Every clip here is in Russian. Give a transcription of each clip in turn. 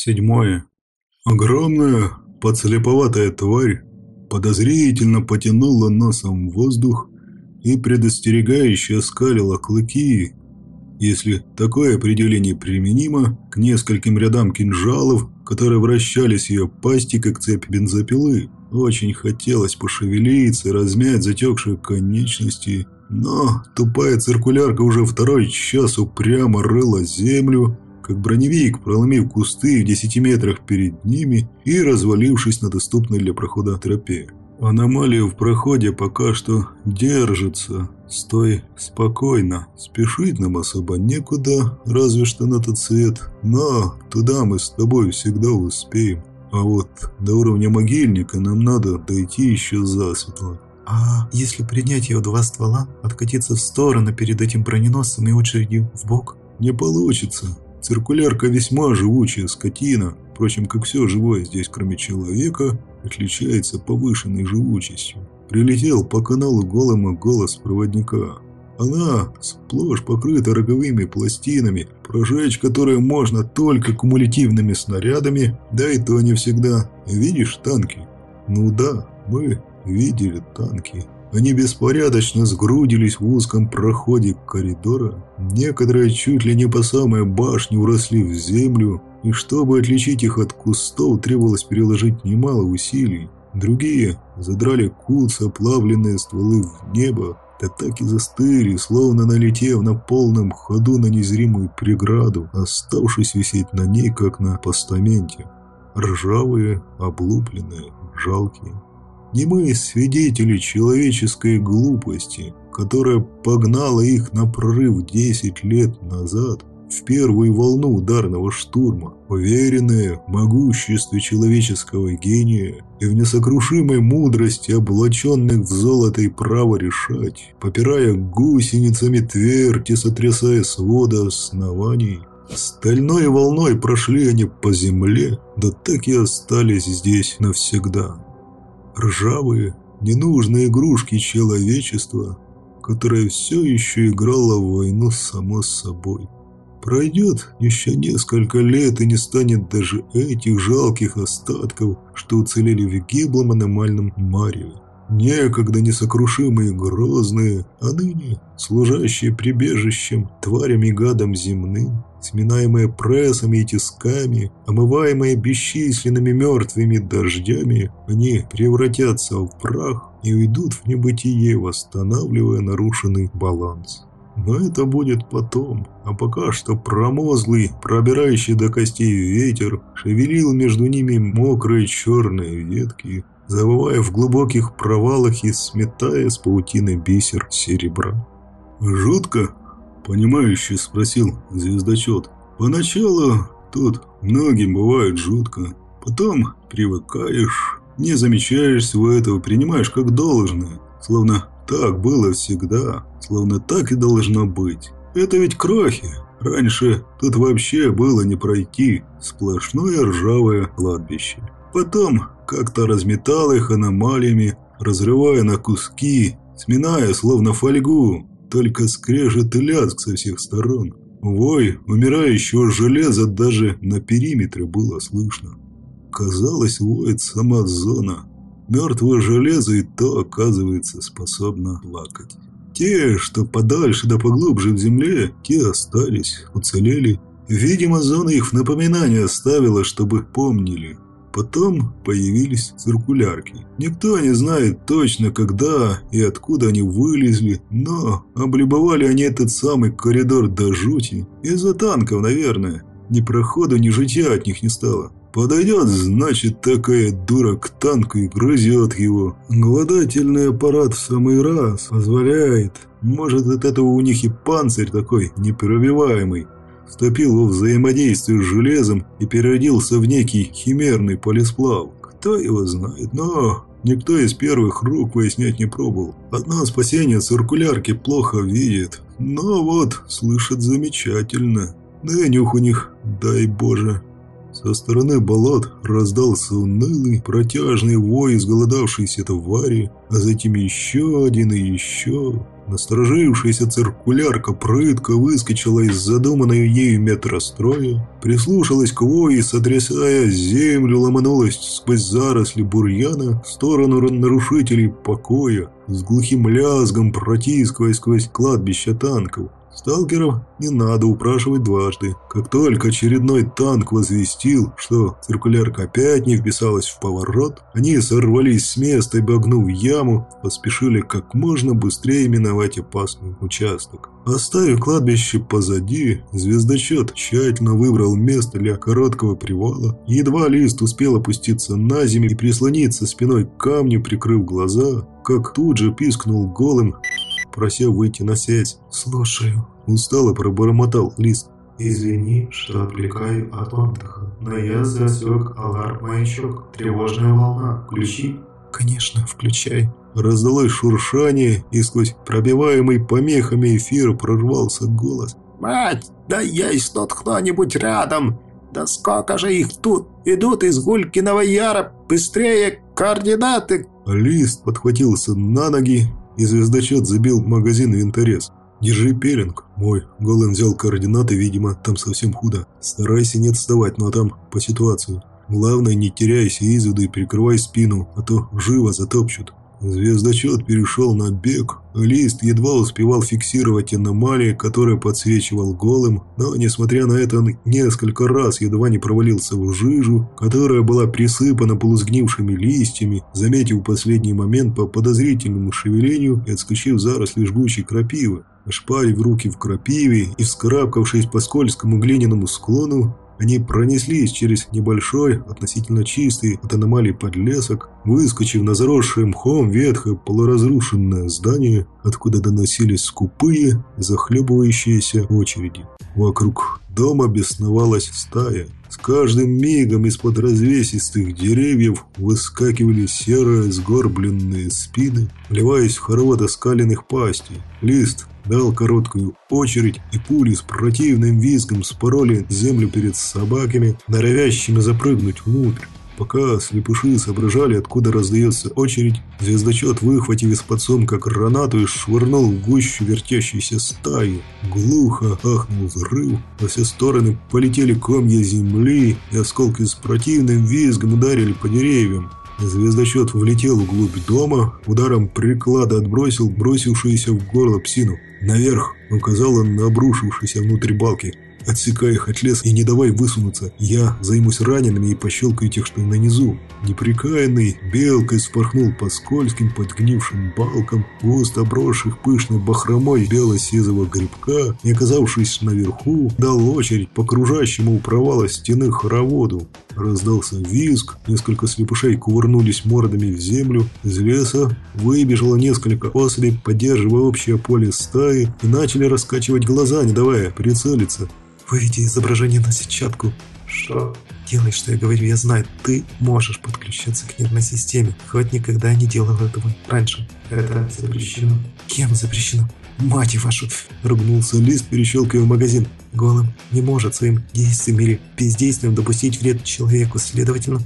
Седьмое. Огромная, подслеповатая тварь подозрительно потянула носом в воздух и предостерегающе оскалила клыки. Если такое определение применимо к нескольким рядам кинжалов, которые вращались ее пасти, как цепь бензопилы, очень хотелось пошевелиться, размять затекшие конечности, но тупая циркулярка уже второй час упрямо рыла землю, как броневик, проломив кусты в десяти метрах перед ними и развалившись на доступной для прохода тропе. Аномалия в проходе пока что держится. Стой спокойно. Спешить нам особо некуда, разве что на тот свет. Но туда мы с тобой всегда успеем. А вот до уровня могильника нам надо дойти еще засветло. А если принять ее два ствола, откатиться в сторону перед этим броненосцем и очередью в бок? Не получится. Циркулярка весьма живучая скотина, впрочем, как все живое здесь, кроме человека, отличается повышенной живучестью. Прилетел по каналу голому голос проводника. Она сплошь покрыта роговыми пластинами, прожечь которые можно только кумулятивными снарядами, да и то не всегда. Видишь танки? Ну да, мы видели танки. Они беспорядочно сгрудились в узком проходе коридора. Некоторые чуть ли не по самой башне уросли в землю, и чтобы отличить их от кустов, требовалось переложить немало усилий. Другие задрали куц, оплавленные стволы в небо, да так и застыли, словно налетев на полном ходу на незримую преграду, оставшись висеть на ней, как на постаменте. Ржавые, облупленные, жалкие. Немые свидетели человеческой глупости, которая погнала их на прорыв 10 лет назад, в первую волну ударного штурма, уверенные в могуществе человеческого гения и в несокрушимой мудрости облаченных в золото и право решать, попирая гусеницами твердь и сотрясая своды оснований, Стальной волной прошли они по земле, да так и остались здесь навсегда ржавые, ненужные игрушки человечества, которое все еще играло в войну само с собой. Пройдет еще несколько лет и не станет даже этих жалких остатков, что уцелели в гиблом аномальном мареве. Некогда несокрушимые грозные, а ныне служащие прибежищем тварям и гадам земным, сминаемые прессами и тисками, омываемые бесчисленными мертвыми дождями, они превратятся в прах и уйдут в небытие, восстанавливая нарушенный баланс. Но это будет потом, а пока что промозглый, пробирающий до костей ветер шевелил между ними мокрые черные ветки, завывая в глубоких провалах и сметая с паутины бисер серебра. «Жутко?» Понимающе спросил звездочет. Поначалу тут многим бывает жутко. Потом привыкаешь, не замечаешь всего этого, принимаешь как должное. Словно так было всегда, словно так и должно быть. Это ведь крохи. Раньше тут вообще было не пройти, сплошное ржавое кладбище. Потом как-то разметал их аномалиями, разрывая на куски, сминая словно фольгу, только скрежет и лязг со всех сторон. Вой умирающего железа даже на периметре было слышно. Казалось, воет сама зона. Мертвое железо и то, оказывается, способно плакать. Те, что подальше да поглубже в земле, те остались, уцелели. Видимо, зона их в напоминание оставила, чтобы помнили. Потом появились циркулярки. Никто не знает точно, когда и откуда они вылезли, но облюбовали они этот самый коридор до жути. Из-за танков, наверное. Ни прохода, ни житья от них не стало. Подойдет, значит, такая дура к танку и грызет его. Глодательный аппарат в самый раз позволяет. Может, от этого у них и панцирь такой непробиваемый вступил во взаимодействие с железом и переродился в некий химерный полисплав. Кто его знает, но никто из первых рук выяснять не пробовал. Одно спасение циркулярки плохо видит, но вот слышит замечательно. Да и нюх у них, дай боже. Со стороны болот раздался унылый, протяжный вой изголодавшейся твари, а затем еще один и еще. Насторожившаяся циркулярка прытко выскочила из задуманной ею метростроя, прислушалась к вою и, сотрясая землю, ломанулась сквозь заросли бурьяна в сторону нарушителей покоя, с глухим лязгом протискиваясь сквозь кладбище танков. Сталкеров не надо упрашивать дважды. Как только очередной танк возвестил, что циркулярка опять не вписалась в поворот, они сорвались с места и, обогнув яму, поспешили как можно быстрее миновать опасный участок. Оставив кладбище позади, звездочет тщательно выбрал место для короткого привала. Едва лист успел опуститься на землю и прислониться спиной к камню, прикрыв глаза, как тут же пискнул голым просил выйти на связь. «Слушаю». Устало пробормотал Лист. «Извини, что отвлекаю от отдыха, но я засек аларм-маячок. Тревожная волна. Включи». «Конечно, включай». Раздалось шуршание, и сквозь пробиваемый помехами эфир прорвался голос. «Мать, да есть тут кто-нибудь рядом! Да сколько же их тут! Идут из Гулькиного Яра! Быстрее! Координаты!» Лист подхватился на ноги и звездочет забил магазин винторез. «Держи пеленг, мой». Голым взял координаты, видимо, там совсем худо. Старайся не отставать, но там по ситуации. Главное, не теряйся из виду и прикрывай спину, а то живо затопчут. Звездочет перешел на бег. Лист едва успевал фиксировать аномалии, которые подсвечивал голым, но, несмотря на это, он несколько раз едва не провалился в жижу, которая была присыпана полусгнившими листьями, заметив последний момент по подозрительному шевелению и отскочив заросли жгучей крапивы. Ошпарив руки в крапиве и вскарабкавшись по скользкому глиняному склону, они пронеслись через небольшой, относительно чистый от аномалий подлесок, выскочив на заросшее мхом ветхое полуразрушенное здание, откуда доносились скупые, захлебывающиеся очереди. Вокруг дома бесновалась стая. С каждым мигом из-под развесистых деревьев выскакивали серые сгорбленные спины, вливаясь в хоровод оскаленных пастей. Лист дал короткую очередь, и пули с противным визгом спороли землю перед собаками, норовящими запрыгнуть внутрь. Пока слепыши соображали, откуда раздается очередь, звездочет, выхватив из-под сумка гранату и швырнул в гущу вертящейся стаи. Глухо ахнул взрыв, во все стороны полетели комья земли, и осколки с противным визгом ударили по деревьям. Звездочет влетел вглубь дома, ударом приклада отбросил бросившуюся в горло псину. «Наверх!» – указал он на обрушившийся внутрь балки. Отсекай их от леса и не давай высунуться. Я займусь ранеными и пощелкаю тех, что на низу. Неприкаянный белкой спорхнул по скользким подгнившим балкам, густо обросших пышной бахромой бело-сизого грибка, и, оказавшись наверху, дал очередь по кружащему у провала стены хороводу. Раздался визг, несколько слепышей кувырнулись мордами в землю, из леса выбежало несколько особей, поддерживая общее поле стаи, и начали раскачивать глаза, не давая прицелиться. Выведи изображение на сетчатку. Что? Делай, что я говорю, я знаю. Ты можешь подключаться к нервной системе. Хоть никогда не делал этого раньше. Это запрещено. Кем запрещено? Мать вашу! Ругнулся Лист, перещелкивая магазин. Голым не может своим действием или бездействием допустить вред человеку, следовательно,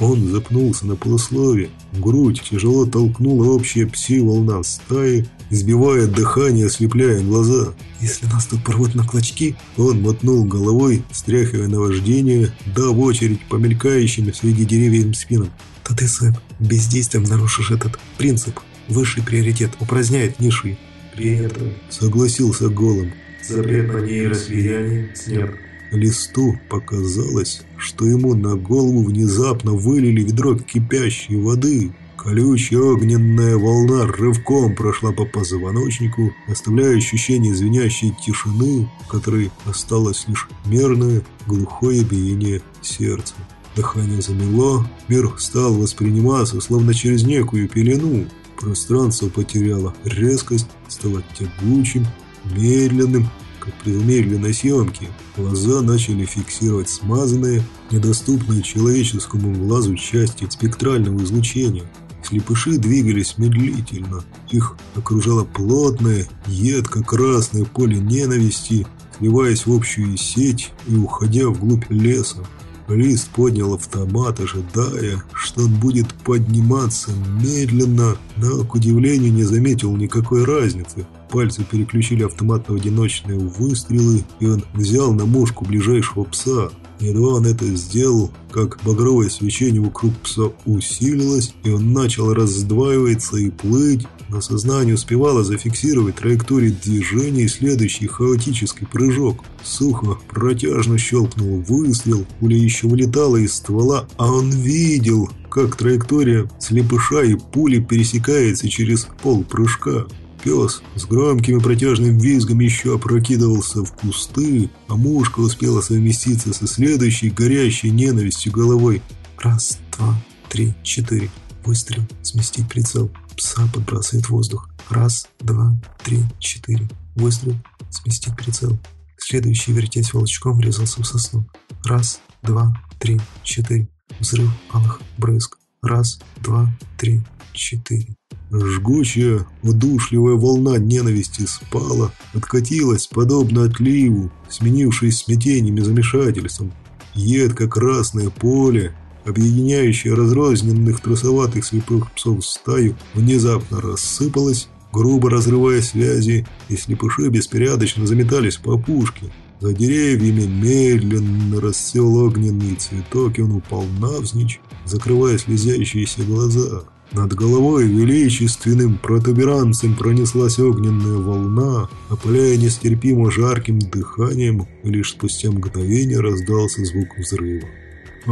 он запнулся на полуслове. Грудь тяжело толкнула общая пси-волна стаи, избивая дыхание, ослепляя глаза. «Если нас тут порвут на клочки...» Он мотнул головой, стряхивая наваждение, дав очередь по мелькающим среди деревьев спинам. «То ты своим бездействием нарушишь этот принцип. Высший приоритет упраздняет низший». «Принято», — согласился Голым. «Запрет на нейрослияние снят». Листу показалось, что ему на голову внезапно вылили ведро кипящей воды. Колючая огненная волна рывком прошла по позвоночнику, оставляя ощущение звенящей тишины, в которой осталось лишь мерное, глухое биение сердца. Дыхание замело, мир стал восприниматься, словно через некую пелену. Пространство потеряло резкость, стало тягучим, медленным, как при замедленной съемке. Глаза начали фиксировать смазанные, недоступные человеческому глазу части спектрального излучения. Слепыши двигались медлительно. Их окружало плотное, едко-красное поле ненависти, сливаясь в общую сеть и уходя вглубь леса. Лист поднял автомат, ожидая, что он будет подниматься медленно, но, к удивлению, не заметил никакой разницы. Пальцы переключили автомат на одиночные выстрелы, и он взял на мушку ближайшего пса. Едва он это сделал, как багровое свечение вокруг пса усилилось, и он начал раздваиваться и плыть, но сознание успевало зафиксировать траекторию движения и следующий хаотический прыжок. Сухо, протяжно щелкнул выстрел, пуля еще вылетала из ствола, а он видел, как траектория слепыша и пули пересекается через пол прыжка. Пес с громкими протяжным визгом еще опрокидывался в кусты, а мушка успела совместиться со следующей горящей ненавистью головой. Раз, два, три, четыре. Выстрел. Сместить прицел. Пса подбрасывает воздух. Раз, два, три, четыре. Выстрел. Сместить прицел. Следующий, вертясь волчком, врезался в сосну. Раз, два, три, четыре. Взрыв алых брызг. Раз, два, три, четыре. Жгучая, удушливая волна ненависти спала, откатилась, подобно отливу, сменившись смятением и замешательством. Едко-красное поле, объединяющее разрозненных трусоватых слепых псов стаю, внезапно рассыпалось, грубо разрывая связи, и слепыши беспорядочно заметались по пушке. За деревьями медленно расцвел огненный цветок, и он упал навзничь, закрывая слезящиеся глаза. Над головой величественным протуберанцем пронеслась огненная волна, опаляя нестерпимо жарким дыханием, и лишь спустя мгновение раздался звук взрыва.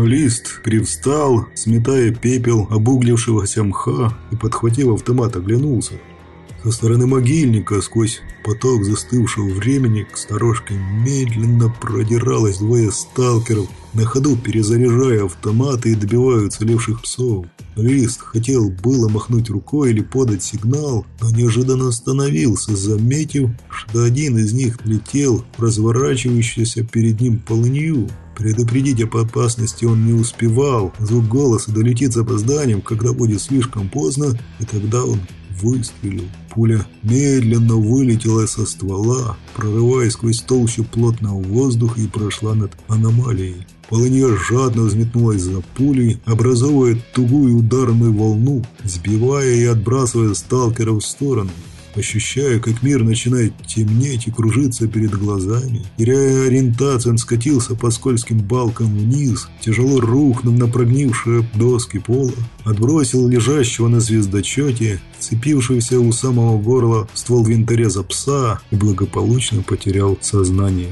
Лист привстал, сметая пепел обуглившегося мха и, подхватив автомат, оглянулся. Со стороны могильника, сквозь поток застывшего времени, к сторожке медленно продиралось двое сталкеров, на ходу перезаряжая автоматы и добивая уцелевших псов. Лист хотел было махнуть рукой или подать сигнал, но неожиданно остановился, заметив, что один из них летел в разворачивающуюся перед ним полынью. Предупредить об опасности он не успевал, звук голоса долетит с опозданием, когда будет слишком поздно, и тогда он выстрелил. Пуля медленно вылетела со ствола, прорываясь сквозь толщу плотного воздуха и прошла над аномалией. Полынья жадно взметнулась за пулей, образовывая тугую ударную волну, сбивая и отбрасывая сталкера в сторону ощущая, как мир начинает темнеть и кружиться перед глазами. Теряя ориентацию, он скатился по скользким балкам вниз, тяжело рухнув на прогнившие доски пола, отбросил лежащего на звездочете, цепившегося у самого горла ствол винтореза пса и благополучно потерял сознание.